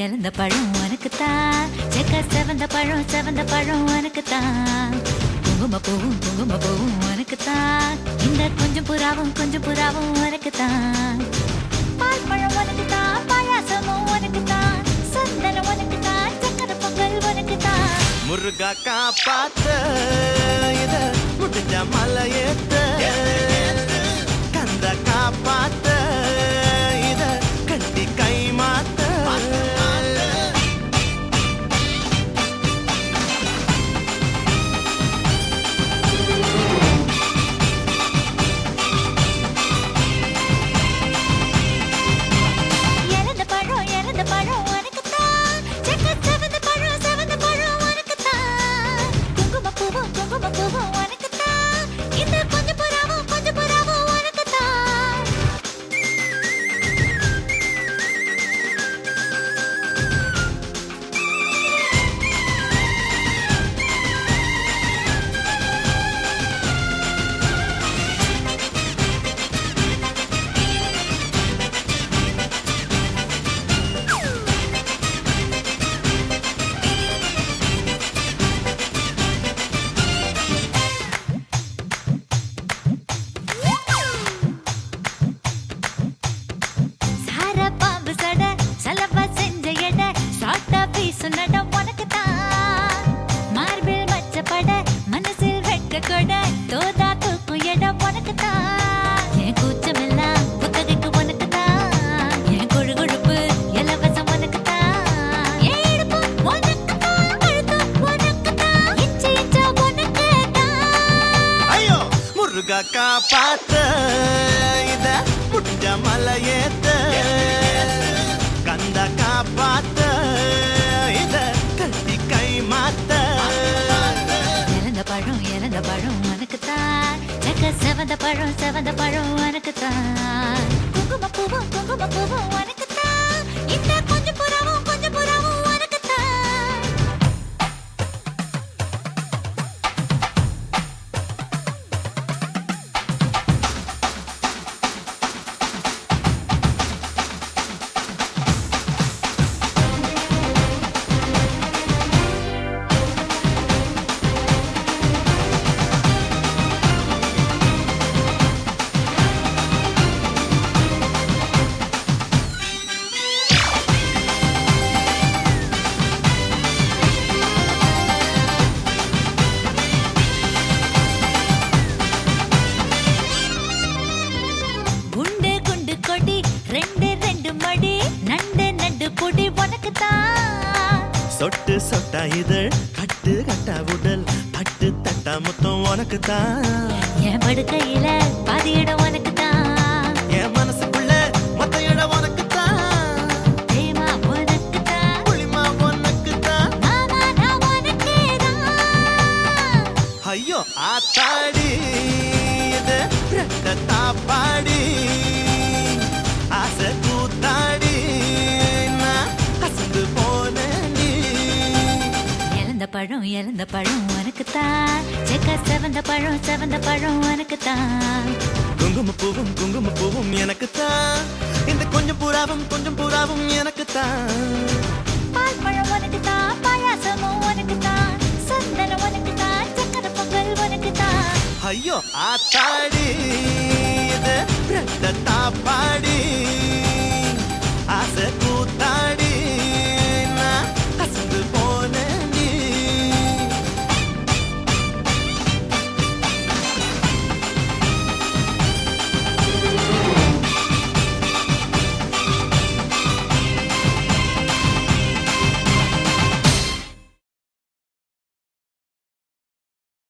இழந்த பழம் உனக்குத்தான். செக்க செவந்த பழம் செவந்த பழம் உனக்குத்தான். குங்கும பூவும் குங்கும பூவும் உனக்குத்தான். இந்த கொஞ்சம் புறாவும் கொஞ்சம் புறாவும் உனக்குத்தான். பால் பழம் உனக்குத்தான் பாயாசமும் உனக்குத்தான். சந்தனம் உனக்குத்தான் சக்கர பொங்கல் உனக்குத்தான். முருகா காப்பாத்த இத முடிஞ்ச மலையேத்த. கந்த காப்பாத்த காப்பாத்த. இத முடிஞ்ச மலையேத்த. கந்த காப்பாத்த. இத கட்டி கை மாத்த இறந்த பழம் இறந்த பழம் உனக்குத்தான். செக்க செவந்த பழம் செவந்த பழம் உனக்குத்தான். குங்கும பூவும் குங்கும பூவும் உனக்குத்தான். இந்த கொஞ்சம் புறவும் சொட்டு சொட்டா இதழ் கட்டு கட்டா உடல் தட்டு தட்டா மொத்தம் உனக்கு தான் என் படுக்கையில பாதி இடம் உனக்குத்தான். என் மனசுக்குள்ள மொத்த இடம் உனக்கு தான் பிரேமா உனக்குத்தான். புளிமா உனக்கு தான் மாமா நான் உனக்கேதான். ஐயோ ஆத்தாடி இது ரெட்ட தாப்பாடி. பழம் இழந்த பழம் உனக்குத்தான். செக்க செவந்த பழம் செவந்த பழம் உனக்குத்தான். குங்கும பூவும் குங்கும பூவும் எனக்கு தான் இந்த கொஞ்சம் புறாவும் கொஞ்சம் புறாவும் எனக்கு தான் பால் பழம் உனக்குத்தான் பாயாசமும் உனக்குத்தான். சந்தனம் உனக்குத்தான் சக்கரை பொங்கல் உனக்குத்தான். ஐயோ ஆத்தாடி.